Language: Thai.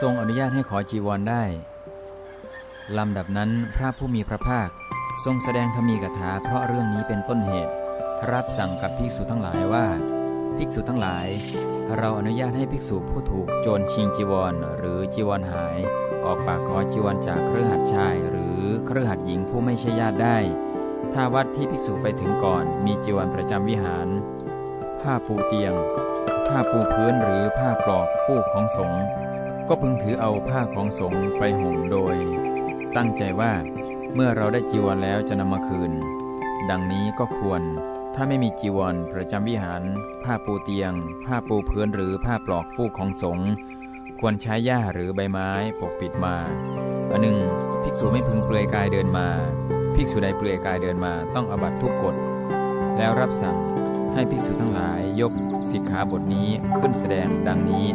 ทรงอนุญาตให้ขอจีวรได้ ลำดับนั้นพระผู้มีพระภาค ทรงแสดงธรรมีกถาเพราะเรื่องนี้เป็นต้นเหตุ รับสั่งกับภิกษุทั้งหลายว่า ภิกษุทั้งหลาย เราอนุญาตให้ภิกษุผู้ถูกโจรชิงจีวร หรือจีวรหาย ออกปากขอจีวรจากเครือขัดชาย หรือเครือขัดหญิงผู้ไม่ใช่ญาติได้ ถ้าวัดที่ภิกษุไปถึงก่อน มีจีวรประจำวิหาร ผ้าปูเตียง ผ้าปูพื้นหรือผ้าปลอกฟูกของสงฆ์ ก็พึงถือเอาผ้าของสงฆ์ไปห่มโดย ตั้งใจว่าเมื่อเราได้จีวรแล้วจะนำมาคืน ดังนี้ก็ควร ถ้าไม่มีจีวรประจำวิหาร ผ้าปูเตียง ผ้าปูพื้นหรือผ้าปลอกฟูกของสงฆ์ควรใช้หญ้าหรือใบไม้ปกปิดมาอันหนึ่งภิกษุไม่พึงเปลือยกายเดินมา ภิกษุใดเปลือยกายเดินมาต้องอบัตทุกกฎ แล้วรับสั่งให้ภิกษุทั้งหลายยกสิกขาบทนี้ขึ้นแสดงดังนี้